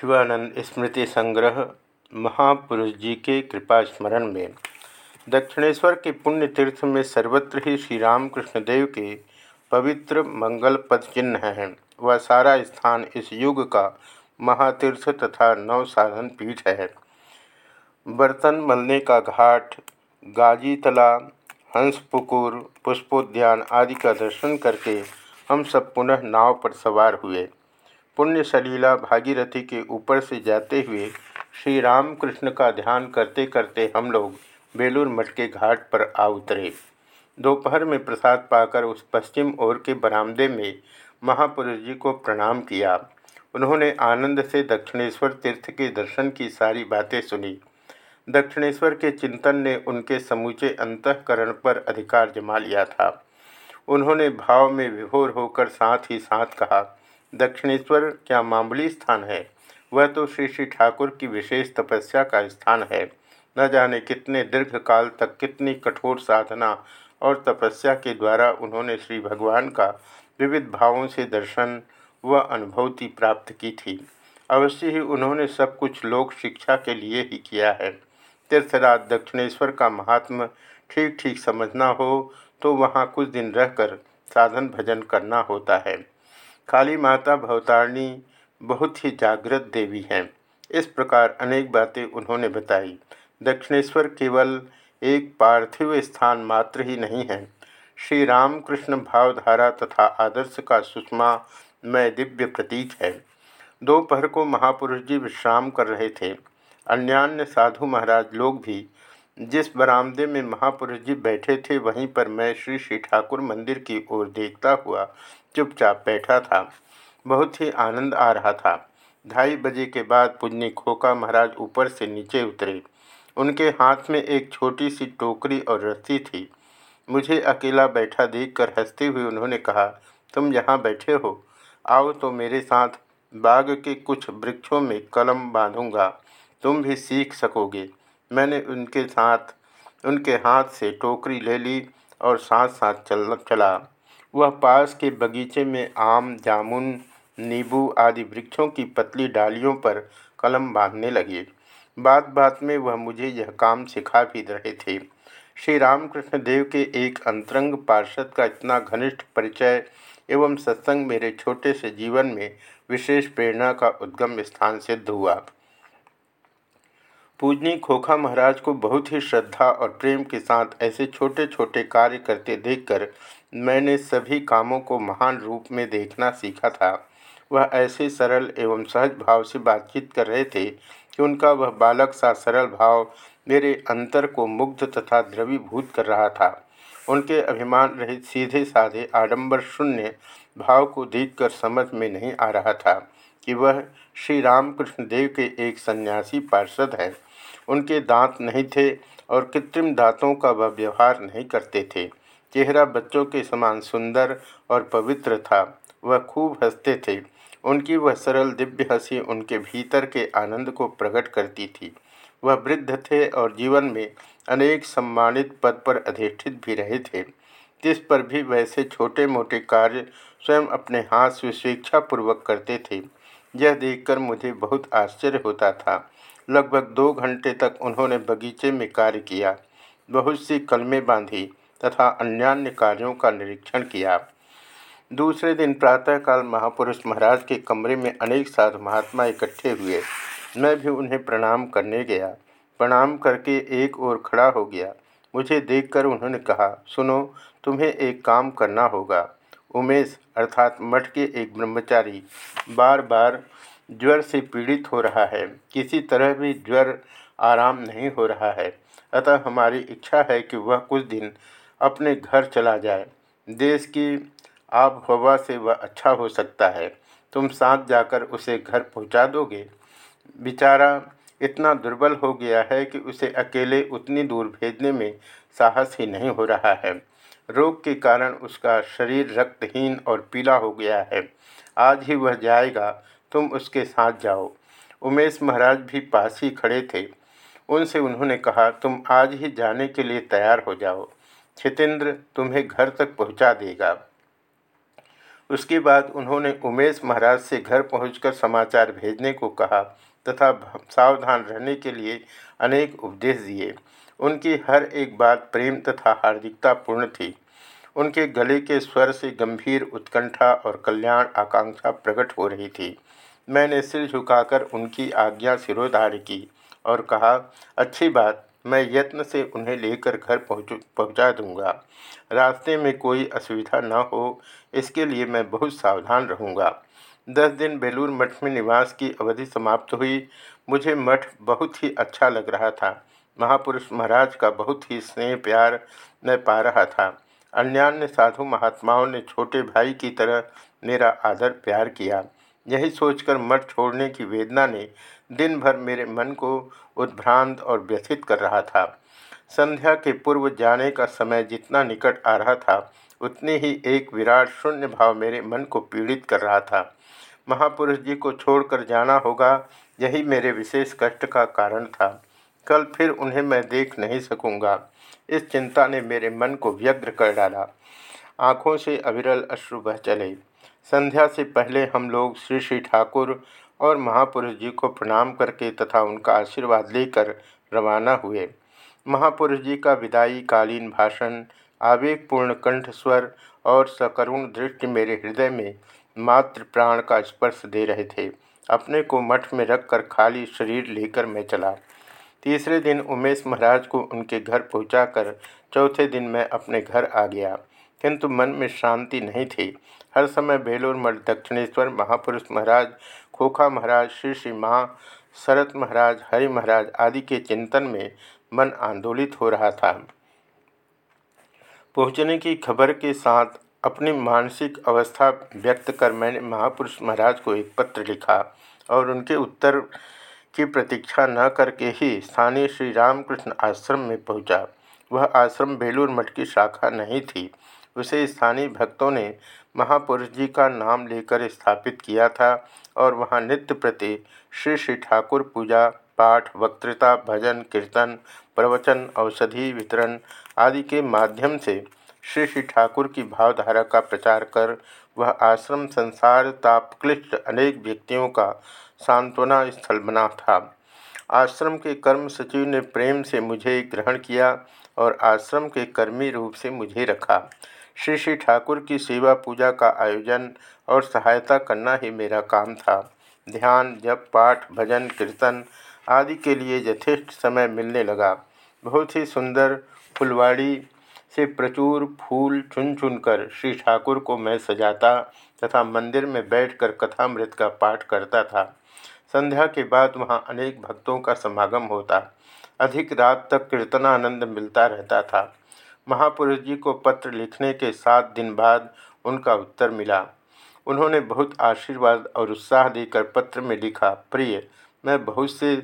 शिवानंद स्मृति संग्रह, महापुरुष जी के कृपा स्मरण में। दक्षिणेश्वर के पुण्य तीर्थ में सर्वत्र ही श्री रामकृष्ण देव के पवित्र मंगल पद चिन्ह हैं। वह सारा स्थान इस युग का महातीर्थ तथा नव साधन पीठ है। बर्तन मलने का घाट, गाजीतला, हंसपुकुर, पुष्पोद्यान आदि का दर्शन करके हम सब पुनः नाव पर सवार हुए। पुण्य सलीला भागीरथी के ऊपर से जाते हुए श्री रामकृष्ण का ध्यान करते करते हम लोग बेलूर मठ के घाट पर आ उतरे। दोपहर में प्रसाद पाकर उस पश्चिम ओर के बरामदे में महापुरुष जी को प्रणाम किया। उन्होंने आनंद से दक्षिणेश्वर तीर्थ के दर्शन की सारी बातें सुनी। दक्षिणेश्वर के चिंतन ने उनके समूचे अंतकरण पर अधिकार जमा लिया था। उन्होंने भाव में विभोर होकर साथ ही साथ कहा दक्षिणेश्वर क्या मामूली स्थान है? वह तो श्री श्री ठाकुर की विशेष तपस्या का स्थान है। न जाने कितने दीर्घ काल तक कितनी कठोर साधना और तपस्या के द्वारा उन्होंने श्री भगवान का विविध भावों से दर्शन व अनुभूति प्राप्त की थी। अवश्य ही उन्होंने सब कुछ लोक शिक्षा के लिए ही किया है। तीर्थराज दक्षिणेश्वर का महात्म ठीक ठीक समझना हो तो वहाँ कुछ दिन रहकर साधन भजन करना होता है। काली माता भवतारिणी बहुत ही जागृत देवी हैं। इस प्रकार अनेक बातें उन्होंने बताई। दक्षिणेश्वर केवल एक पार्थिव स्थान मात्र ही नहीं है। श्री रामकृष्ण भावधारा तथा आदर्श का सुषमा में दिव्य प्रतीक है। दोपहर को महापुरुष जी विश्राम कर रहे थे। अन्यान्य साधु महाराज लोग भी जिस बरामदे में महापुरुष जी बैठे थे, वहीं पर मैं श्री श्री ठाकुर मंदिर की ओर देखता हुआ चुपचाप बैठा था। बहुत ही आनंद आ रहा था। ढाई बजे के बाद पुण्य खोका महाराज ऊपर से नीचे उतरे। उनके हाथ में एक छोटी सी टोकरी और रस्सी थी। मुझे अकेला बैठा देखकर हँसते हुए उन्होंने कहा, तुम यहाँ बैठे हो? आओ तो मेरे साथ बाग के कुछ वृक्षों में कलम बांधूँगा। तुम भी सीख सकोगे। मैंने उनके साथ, उनके हाथ से टोकरी ले ली और साथ साथ चल। चला वह पास के बगीचे में आम, जामुन, नींबू आदि वृक्षों की पतली डालियों पर कलम बांधने लगे। बात बात में वह मुझे यह काम सिखा भी रहे थे। श्री रामकृष्ण देव के एक अंतरंग पार्षद का इतना घनिष्ठ परिचय एवं सत्संग मेरे छोटे से जीवन में विशेष प्रेरणा का उद्गम स्थान सिद्ध हुआ। पूजनी खोखा महाराज को बहुत ही श्रद्धा और प्रेम के साथ ऐसे छोटे छोटे कार्य करते देखकर मैंने सभी कामों को महान रूप में देखना सीखा था। वह ऐसे सरल एवं सहज भाव से बातचीत कर रहे थे कि उनका वह बालक सा सरल भाव मेरे अंतर को मुग्ध तथा द्रवीभूत कर रहा था। उनके अभिमान रहित सीधे साधे आडंबर शून्य भाव को देखकर समझ में नहीं आ रहा था कि वह श्री रामकृष्ण देव के एक सन्यासी पार्षद हैं। उनके दांत नहीं थे और कृत्रिम दांतों का वह व्यवहार नहीं करते थे। चेहरा बच्चों के समान सुंदर और पवित्र था। वह खूब हँसते थे। उनकी वह सरल दिव्य हँसी उनके भीतर के आनंद को प्रकट करती थी। वह वृद्ध थे और जीवन में अनेक सम्मानित पद पर अधिष्ठित भी रहे थे। जिस पर भी वैसे छोटे मोटे कार्य स्वयं अपने हाथ से स्वेच्छापूर्वक करते थे, यह देखकर मुझे बहुत आश्चर्य होता था। लगभग दो घंटे तक उन्होंने बगीचे में कार्य किया, बहुत सी कलमें बांधी तथा अन्यान्य कार्यों का निरीक्षण किया। दूसरे दिन प्रातःकाल महापुरुष महाराज के कमरे में अनेक साधु महात्मा इकट्ठे हुए। मैं भी उन्हें प्रणाम करने गया। प्रणाम करके एक ओर खड़ा हो गया। मुझे देखकर उन्होंने कहा, सुनो, तुम्हें एक काम करना होगा। उमेश, अर्थात मठ के एक ब्रह्मचारी बार बार ज्वर से पीड़ित हो रहा है। किसी तरह भी ज्वर आराम नहीं हो रहा है। अतः हमारी इच्छा है कि वह कुछ दिन अपने घर चला जाए। देश की आब हवा से वह अच्छा हो सकता है। तुम साथ जाकर उसे घर पहुँचा दोगे। बेचारा इतना दुर्बल हो गया है कि उसे अकेले उतनी दूर भेजने में साहस ही नहीं हो रहा है। रोग के कारण उसका शरीर रक्तहीन और पीला हो गया है। आज ही वह जाएगा तुम उसके साथ जाओ। उमेश महाराज भी पास ही खड़े थे। उनसे उन्होंने कहा, तुम आज ही जाने के लिए तैयार हो जाओ। छितेंद्र तुम्हें घर तक पहुँचा देगा। उसके बाद उन्होंने उमेश महाराज से घर पहुंचकर समाचार भेजने को कहा तथा सावधान रहने के लिए अनेक उपदेश दिए। उनकी हर एक बात प्रेम तथा हार्दिकता पूर्ण थी। उनके गले के स्वर से गंभीर उत्कंठा और कल्याण आकांक्षा प्रकट हो रही थी। मैंने सिर झुकाकर उनकी आज्ञा सिरोधार्य की और कहा, अच्छी बात, मैं यत्न से उन्हें लेकर घर पहुँच, पहुँचा दूँगा। रास्ते में कोई असुविधा न हो, इसके लिए मैं बहुत सावधान रहूँगा। दस दिन बेलूर मठ में निवास की अवधि समाप्त हुई। मुझे मठ बहुत ही अच्छा लग रहा था। महापुरुष महाराज का बहुत ही स्नेह प्यार मैं पा रहा था। अन्यान्य साधु महात्माओं ने छोटे भाई की तरह मेरा आदर प्यार किया। यही सोचकर मठ छोड़ने की वेदना ने दिन भर मेरे मन को उद्भ्रांत और व्यथित कर रहा था। संध्या के पूर्व जाने का समय जितना निकट आ रहा था, उतनी ही एक विराट शून्य भाव मेरे मन को पीड़ित कर रहा था। महापुरुष जी को छोड़कर जाना होगा, यही मेरे विशेष कष्ट का कारण था। कल फिर उन्हें मैं देख नहीं सकूँगा। इस चिंता ने मेरे मन को व्यग्र कर डाला। आँखों से अविरल अश्रु बह चले। संध्या से पहले हम लोग श्री श्री ठाकुर और महापुरुष जी को प्रणाम करके तथा उनका आशीर्वाद लेकर रवाना हुए। महापुरुष जी का विदाई कालीन भाषण, आवेगपूर्ण कंठ स्वर और सकरुण दृष्टि मेरे हृदय में मात्र प्राण का स्पर्श दे रहे थे। अपने को मठ में रखकर खाली शरीर लेकर मैं चला। तीसरे दिन उमेश महाराज को उनके घर पहुंचाकर चौथे दिन मैं अपने घर आ गया। किंतु मन में शांति नहीं थी। हर समय बेलोर मठ, दक्षिणेश्वर महापुरुष महाराज, खोखा महाराज, श्री श्री माँ, शरत महाराज, हरि महाराज आदि के चिंतन में मन आंदोलित हो रहा था। पहुँचने की खबर के साथ अपनी मानसिक अवस्था व्यक्त कर मैंने महापुरुष महाराज को एक पत्र लिखा और उनके उत्तर की प्रतीक्षा न करके ही स्थानीय श्री रामकृष्ण आश्रम में पहुँचा। वह आश्रम बेलूर मठ की शाखा नहीं थी उसे स्थानीय भक्तों ने महापुरुष जी का नाम लेकर स्थापित किया था और वहाँ नित्य प्रति श्री श्री ठाकुर पूजा, पाठ, वक्तृता, भजन, कीर्तन, प्रवचन, औषधि वितरण आदि के माध्यम से श्री श्री ठाकुर की भावधारा का प्रचार कर वह आश्रम संसार तापक्लिष्ट अनेक व्यक्तियों का सांत्वना स्थल बना था। आश्रम के कर्म सचिव ने प्रेम से मुझे ग्रहण किया और आश्रम के कर्मी रूप से मुझे रखा। श्री श्री ठाकुर की सेवा पूजा का आयोजन और सहायता करना ही मेरा काम था। ध्यान, जप, पाठ, भजन, कीर्तन आदि के लिए यथेष्ट समय मिलने लगा। बहुत ही सुंदर फुलवाड़ी से प्रचुर फूल चुन चुनकर श्री ठाकुर को मैं सजाता तथा मंदिर में बैठकर कथामृत का पाठ करता था। संध्या के बाद वहाँ अनेक भक्तों का समागम होता। अधिक रात तक कीर्तनानंद मिलता रहता था। महापुरुष जी को पत्र लिखने के सात दिन बाद उनका उत्तर मिला। उन्होंने बहुत आशीर्वाद और उत्साह देकर पत्र में लिखा, प्रिय, मैं बहुत से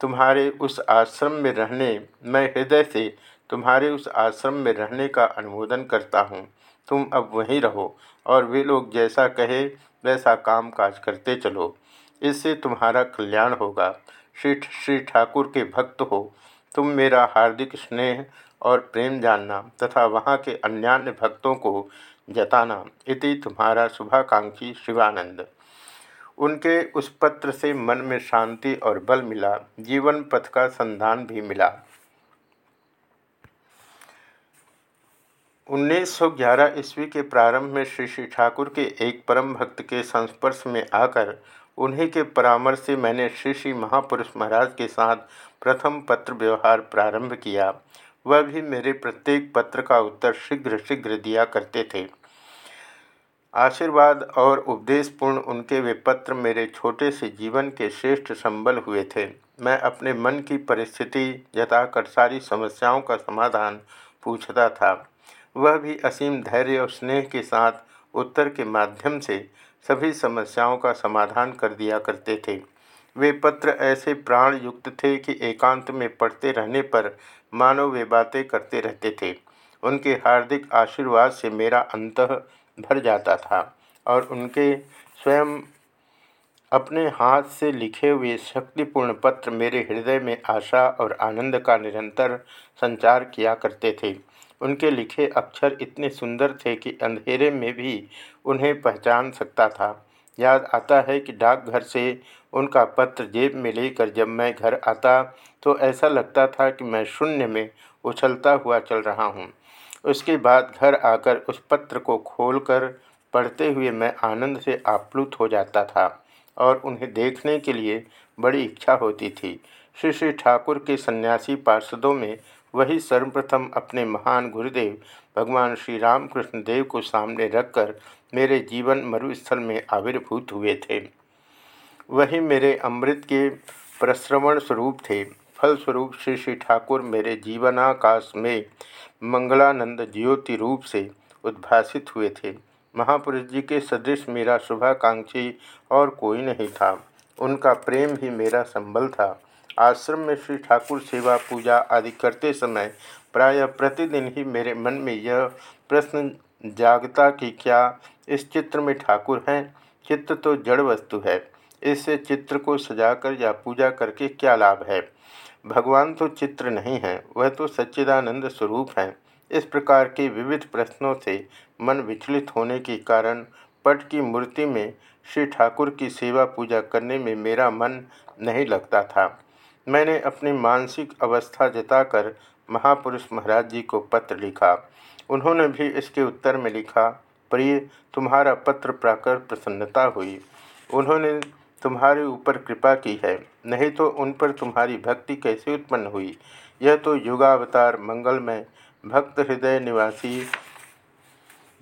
तुम्हारे उस आश्रम में रहने, मैं हृदय से तुम्हारे उस आश्रम में रहने का अनुमोदन करता हूँ। तुम अब वहीं रहो और वे लोग जैसा कहे, वैसा काम काज करते चलो। इससे तुम्हारा कल्याण होगा। श्री श्री ठाकुर के भक्त हो। तुम मेरा हार्दिक स्नेह और प्रेम जानना तथा वहाँ के अन्यान्य भक्तों को जताना, इति तुम्हारा शुभाकांक्षी शिवानंद। उनके उस पत्र से मन में शांति और बल मिला। जीवन पथ का संधान भी मिला। 1911 ईस्वी के प्रारंभ में श्री श्री ठाकुर के एक परम भक्त के संस्पर्श में आकर उन्हीं के परामर्श से मैंने श्री श्री महापुरुष महाराज के साथ प्रथम पत्र व्यवहार प्रारंभ किया। वह भी मेरे प्रत्येक पत्र का उत्तर शीघ्र शीघ्र दिया करते थे। आशीर्वाद और उपदेशपूर्ण उनके वे पत्र मेरे छोटे से जीवन के श्रेष्ठ संबल हुए थे। मैं अपने मन की परिस्थिति जताकर सारी समस्याओं का समाधान पूछता था। वह भी असीम धैर्य और स्नेह के साथ उत्तर के माध्यम से सभी समस्याओं का समाधान कर दिया करते थे। वे पत्र ऐसे प्राण युक्त थे कि एकांत में पढ़ते रहने पर मानव वे बातें करते रहते थे। उनके हार्दिक आशीर्वाद से मेरा अंत भर जाता था और उनके स्वयं अपने हाथ से लिखे हुए शक्तिपूर्ण पत्र मेरे हृदय में आशा और आनंद का निरंतर संचार किया करते थे। उनके लिखे अक्षर इतने सुंदर थे कि अंधेरे में भी उन्हें पहचान सकता था। याद आता है कि डाकघर से उनका पत्र जेब में लेकर जब मैं घर आता तो ऐसा लगता था कि मैं शून्य में उछलता हुआ चल रहा हूँ। उसके बाद घर आकर उस पत्र को खोलकर पढ़ते हुए मैं आनंद से आप्लुत हो जाता था और उन्हें देखने के लिए बड़ी इच्छा होती थी। श्री श्री ठाकुर के सन्यासी पार्षदों में वही सर्वप्रथम अपने महान गुरुदेव, भगवान श्री रामकृष्ण देव को सामने रखकर मेरे जीवन मरुस्थल में आविर्भूत हुए थे। वही मेरे अमृत के प्रश्रवण स्वरूप थे। फलस्वरूप श्री श्री ठाकुर मेरे जीवनाकाश में मंगलानंद ज्योति रूप से उद्भासित हुए थे। महापुरुष जी के सदृश मेरा शुभाकांक्षी और कोई नहीं था। उनका प्रेम ही मेरा संबल था। आश्रम में श्री ठाकुर सेवा पूजा आदि करते समय प्रायः प्रतिदिन ही मेरे मन में यह प्रश्न जागता कि क्या इस चित्र में ठाकुर हैं? चित्र तो जड़ वस्तु है। इससे चित्र को सजाकर या पूजा करके क्या लाभ है? भगवान तो चित्र नहीं है, वह तो सच्चिदानंद स्वरूप हैं। इस प्रकार के विविध प्रश्नों से मन विचलित होने के कारण पट की मूर्ति में श्री ठाकुर की सेवा पूजा करने में मेरा मन नहीं लगता था। मैंने अपनी मानसिक अवस्था जताकर महापुरुष महाराज जी को पत्र लिखा। उन्होंने भी इसके उत्तर में लिखा, प्रिय, तुम्हारा पत्र पाकर प्रसन्नता हुई। उन्होंने तुम्हारे ऊपर कृपा की है, नहीं तो उन पर तुम्हारी भक्ति कैसे उत्पन्न हुई? यह तो युगावतार मंगलमय, भक्त हृदय निवासी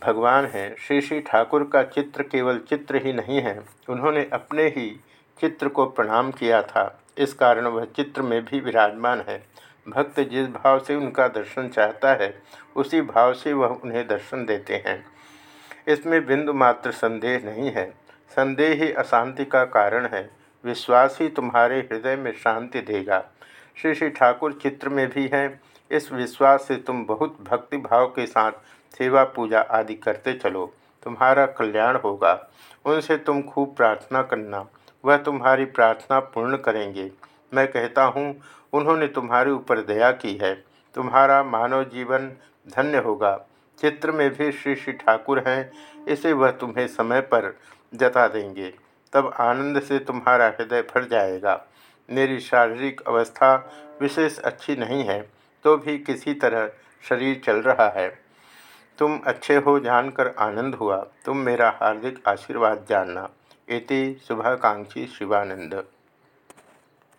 भगवान हैं। श्री श्री ठाकुर का चित्र केवल चित्र ही नहीं है। उन्होंने अपने ही चित्र को प्रणाम किया था। इस कारण वह चित्र में भी विराजमान है। भक्त जिस भाव से उनका दर्शन चाहता है, उसी भाव से वह उन्हें दर्शन देते हैं। इसमें बिंदु मात्र संदेह नहीं है। संदेह ही अशांति का कारण है। विश्वास ही तुम्हारे हृदय में शांति देगा। श्री श्री ठाकुर चित्र में भी हैं। इस विश्वास से तुम बहुत भक्ति भाव के साथ सेवा पूजा आदि करते चलो। तुम्हारा कल्याण होगा। उनसे तुम खूब प्रार्थना करना। वह तुम्हारी प्रार्थना पूर्ण करेंगे। मैं कहता हूँ, उन्होंने तुम्हारे ऊपर दया की है। तुम्हारा मानव जीवन धन्य होगा। चित्र में भी श्री श्री ठाकुर हैं, इसे वह तुम्हें समय पर जता देंगे। तब आनंद से तुम्हारा हृदय भर जाएगा। मेरी शारीरिक अवस्था विशेष अच्छी नहीं है तो भी किसी तरह शरीर चल रहा है। तुम अच्छे हो जानकर आनंद हुआ। तुम मेरा हार्दिक आशीर्वाद जानना। इति शुभाकांक्षी शिवानंद